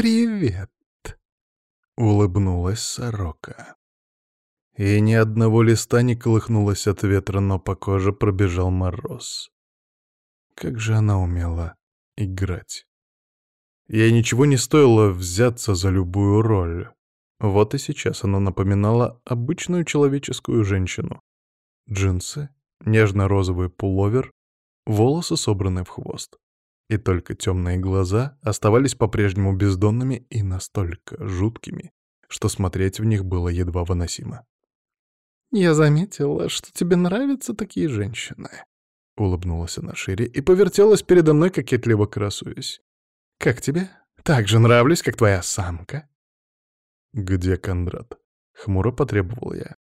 «Привет!» — улыбнулась сорока. И ни одного листа не колыхнулось от ветра, но по коже пробежал мороз. Как же она умела играть. Ей ничего не стоило взяться за любую роль. Вот и сейчас она напоминала обычную человеческую женщину. Джинсы, нежно-розовый пуловер, волосы собраны в хвост. И только темные глаза оставались по-прежнему бездонными и настолько жуткими, что смотреть в них было едва выносимо. «Я заметила, что тебе нравятся такие женщины», — улыбнулась она шире и повертелась передо мной, кокетливо красуясь. «Как тебе? Так же нравлюсь, как твоя самка?» «Где Кондрат?» — хмуро потребовал я.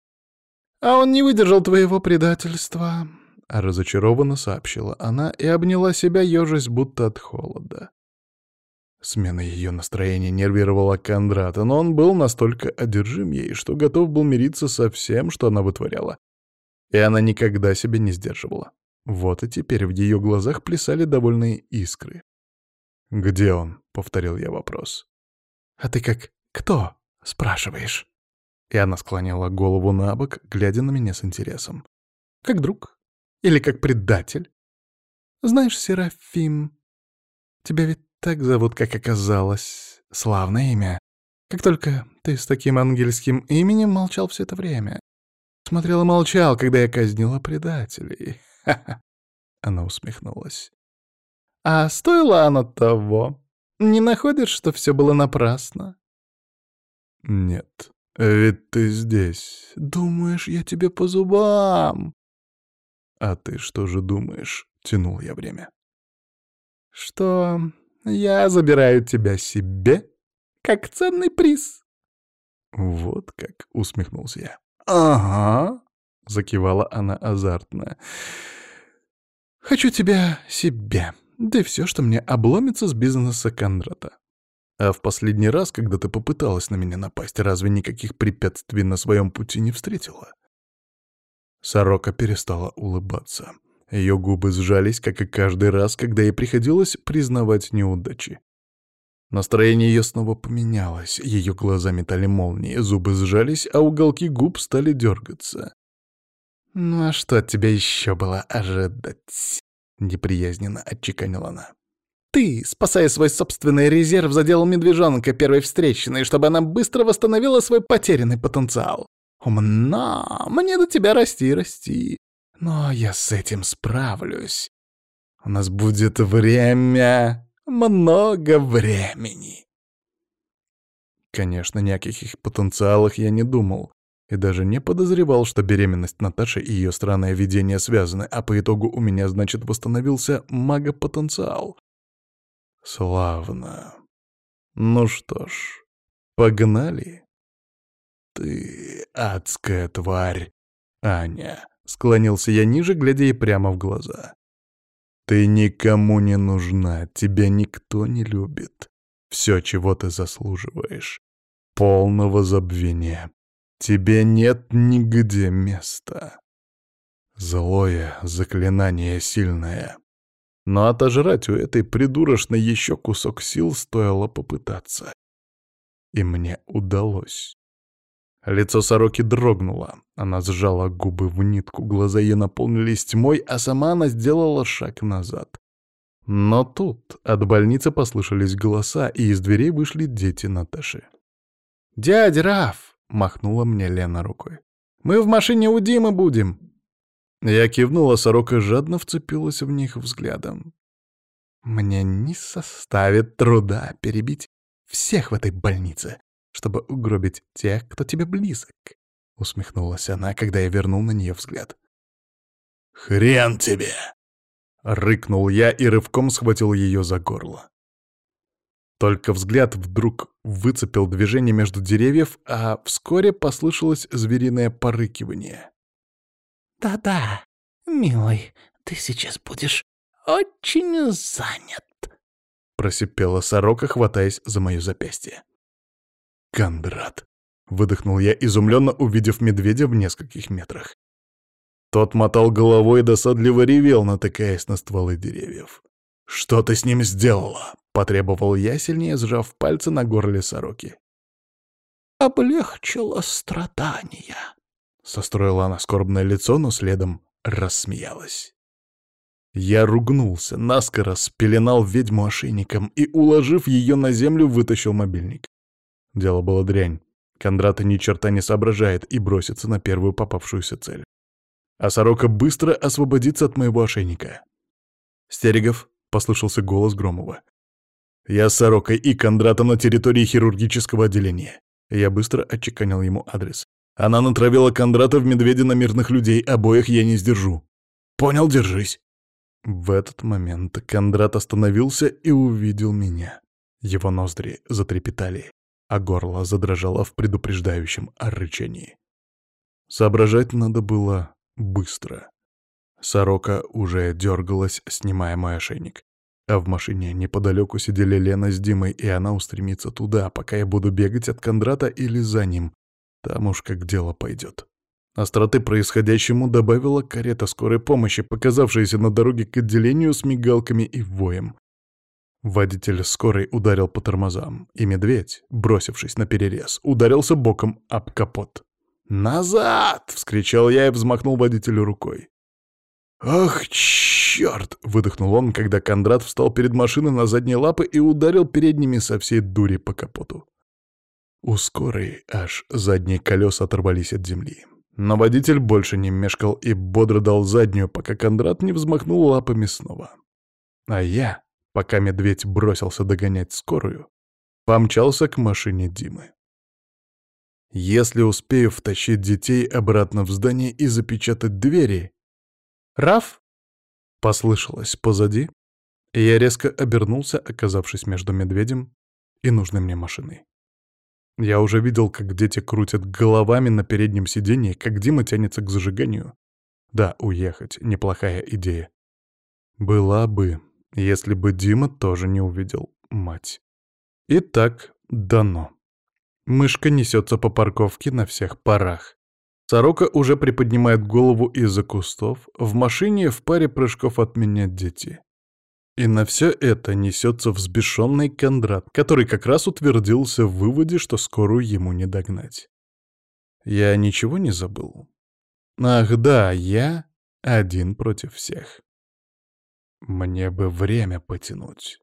«А он не выдержал твоего предательства», — разочарованно сообщила она и обняла себя, ежась будто от холода. Смена ее настроения нервировала Кондрата, но он был настолько одержим ей, что готов был мириться со всем, что она вытворяла. И она никогда себя не сдерживала. Вот и теперь в ее глазах плясали довольные искры. «Где он?» — повторил я вопрос. «А ты как кто?» — спрашиваешь. И она склонила голову на бок, глядя на меня с интересом. «Как друг? Или как предатель? Знаешь, Серафим, тебя ведь так зовут, как оказалось. Славное имя. Как только ты с таким ангельским именем молчал все это время. Смотрел и молчал, когда я казнила предателей. Ха-ха. Она усмехнулась. А стоило оно того? Не находишь, что все было напрасно? Нет, ведь ты здесь. Думаешь, я тебе по зубам? А ты что же думаешь? Тянул я время. Что я забираю тебя себе, как ценный приз. Вот как, усмехнулся я. Ага, закивала она азартно. Хочу тебя себе. Да и все, что мне обломится с бизнеса Кондрата. А в последний раз, когда ты попыталась на меня напасть, разве никаких препятствий на своем пути не встретила? Сорока перестала улыбаться. Ее губы сжались, как и каждый раз, когда ей приходилось признавать неудачи. Настроение ее снова поменялось, ее глаза метали молнии, зубы сжались, а уголки губ стали дергаться. «Ну а что от тебя еще было ожидать?» — неприязненно отчеканила она. «Ты, спасая свой собственный резерв, заделал медвежонка первой встречной, чтобы она быстро восстановила свой потерянный потенциал. Умна, мне до тебя расти расти. Но я с этим справлюсь. У нас будет время, много времени». Конечно, ни о каких потенциалах я не думал и даже не подозревал, что беременность Наташи и ее странное видение связаны, а по итогу у меня, значит, восстановился магопотенциал. Славно. Ну что ж, погнали. Ты адская тварь, Аня. Склонился я ниже, глядя ей прямо в глаза. Ты никому не нужна, тебя никто не любит. Все, чего ты заслуживаешь. Полного забвения. Тебе нет нигде места. Злое заклинание сильное. Но отожрать у этой придурочной еще кусок сил стоило попытаться. И мне удалось. Лицо сороки дрогнуло. Она сжала губы в нитку, глаза ее наполнились тьмой, а сама она сделала шаг назад. Но тут от больницы послышались голоса, и из дверей вышли дети Наташи. «Дядя Раф!» — махнула мне Лена рукой. «Мы в машине у Димы будем!» Я кивнула, сорока жадно вцепилась в них взглядом. «Мне не составит труда перебить всех в этой больнице, чтобы угробить тех, кто тебе близок», — усмехнулась она, когда я вернул на нее взгляд. «Хрен тебе!» — рыкнул я и рывком схватил ее за горло. Только взгляд вдруг выцепил движение между деревьев, а вскоре послышалось звериное порыкивание. «Да-да, милый, ты сейчас будешь очень занят», — просипела сорока, хватаясь за мое запястье. «Кондрат», — выдохнул я, изумленно увидев медведя в нескольких метрах. Тот мотал головой и досадливо ревел, натыкаясь на стволы деревьев. «Что ты с ним сделала?» потребовал я, сильнее сжав пальцы на горле сороки. «Облегчило страдания», — состроила она скорбное лицо, но следом рассмеялась. Я ругнулся, наскоро спеленал ведьму ошейником и, уложив ее на землю, вытащил мобильник. Дело было дрянь. Кондрата ни черта не соображает и бросится на первую попавшуюся цель. А сорока быстро освободится от моего ошейника. «Стерегов», — послышался голос Громова. «Я с сорокой и Кондратом на территории хирургического отделения». Я быстро отчеканил ему адрес. «Она натравила Кондрата в медведя на мирных людей, обоих я не сдержу». «Понял, держись». В этот момент Кондрат остановился и увидел меня. Его ноздри затрепетали, а горло задрожало в предупреждающем рычании. Соображать надо было быстро. Сорока уже дергалась, снимая мой ошейник. А в машине неподалеку сидели Лена с Димой, и она устремится туда, пока я буду бегать от Кондрата или за ним. Там уж как дело пойдет. Остроты происходящему добавила карета скорой помощи, показавшаяся на дороге к отделению с мигалками и воем. Водитель скорой ударил по тормозам, и медведь, бросившись на перерез, ударился боком об капот. «Назад!» — вскричал я и взмахнул водителю рукой. «Ах, черт!» — выдохнул он, когда Кондрат встал перед машиной на задние лапы и ударил передними со всей дури по капоту. У скорой аж задние колеса оторвались от земли. Но водитель больше не мешкал и бодро дал заднюю, пока Кондрат не взмахнул лапами снова. А я, пока медведь бросился догонять скорую, помчался к машине Димы. Если успею втащить детей обратно в здание и запечатать двери... «Раф!» — послышалось позади, и я резко обернулся, оказавшись между медведем и нужной мне машиной. Я уже видел, как дети крутят головами на переднем сиденье, как Дима тянется к зажиганию. Да, уехать — неплохая идея. Была бы, если бы Дима тоже не увидел мать. Итак, дано. Мышка несется по парковке на всех парах. Сорока уже приподнимает голову из-за кустов. В машине в паре прыжков от меня дети. И на все это несется взбешенный Кондрат, который как раз утвердился в выводе, что скорую ему не догнать. Я ничего не забыл? Ах да, я один против всех. Мне бы время потянуть.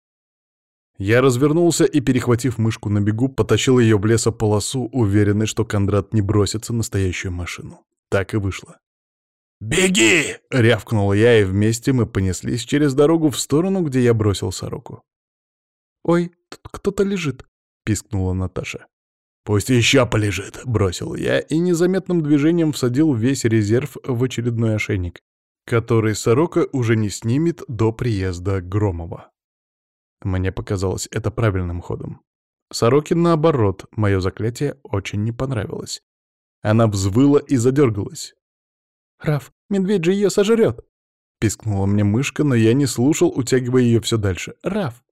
Я развернулся и, перехватив мышку на бегу, потащил ее в лесополосу, уверенный, что Кондрат не бросится настоящую машину. Так и вышло. «Беги!» — рявкнул я, и вместе мы понеслись через дорогу в сторону, где я бросил сороку. «Ой, тут кто-то лежит», — пискнула Наташа. «Пусть еще полежит», — бросил я и незаметным движением всадил весь резерв в очередной ошейник, который сорока уже не снимет до приезда Громова. Мне показалось это правильным ходом. Сороке, наоборот, мое заклятие очень не понравилось. Она взвыла и задергалась. «Раф, медведь же ее сожрет!» Пискнула мне мышка, но я не слушал, утягивая ее все дальше. «Раф!»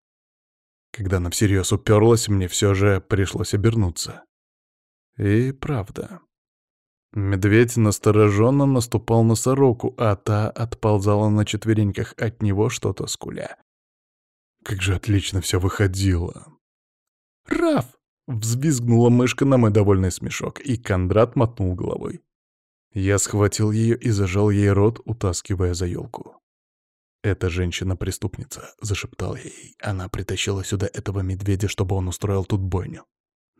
Когда она всерьез уперлась, мне все же пришлось обернуться. И правда. Медведь настороженно наступал на сороку, а та отползала на четвереньках от него что-то скуля. Как же отлично все выходило. «Раф!» — взвизгнула мышка на мой довольный смешок, и Кондрат мотнул головой. Я схватил ее и зажал ей рот, утаскивая за елку. «Это женщина-преступница», — зашептал я ей. «Она притащила сюда этого медведя, чтобы он устроил тут бойню».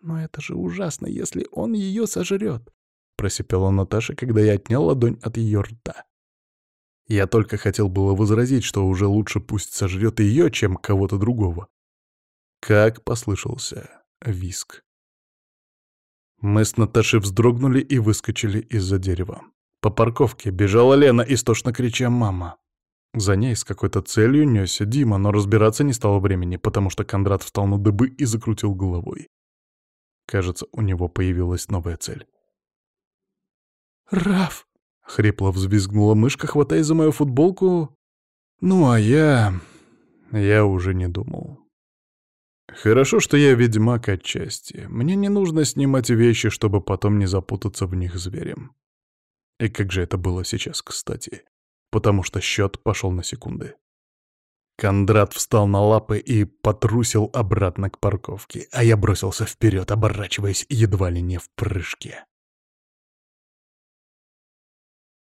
«Но это же ужасно, если он ее сожрет», — просипела Наташа, когда я отнял ладонь от ее рта. Я только хотел было возразить, что уже лучше пусть сожрет ее, чем кого-то другого. Как послышался виск. Мы с Наташей вздрогнули и выскочили из-за дерева. По парковке бежала Лена, истошно крича «мама». За ней с какой-то целью несся Дима, но разбираться не стало времени, потому что Кондрат встал на дыбы и закрутил головой. Кажется, у него появилась новая цель. «Раф!» — хрипло взвизгнула мышка, хватая за мою футболку. Ну, а я... Я уже не думал. Хорошо, что я ведьмак отчасти. Мне не нужно снимать вещи, чтобы потом не запутаться в них зверем. И как же это было сейчас, кстати. Потому что счет пошел на секунды. Кондрат встал на лапы и потрусил обратно к парковке, а я бросился вперед, оборачиваясь едва ли не в прыжке.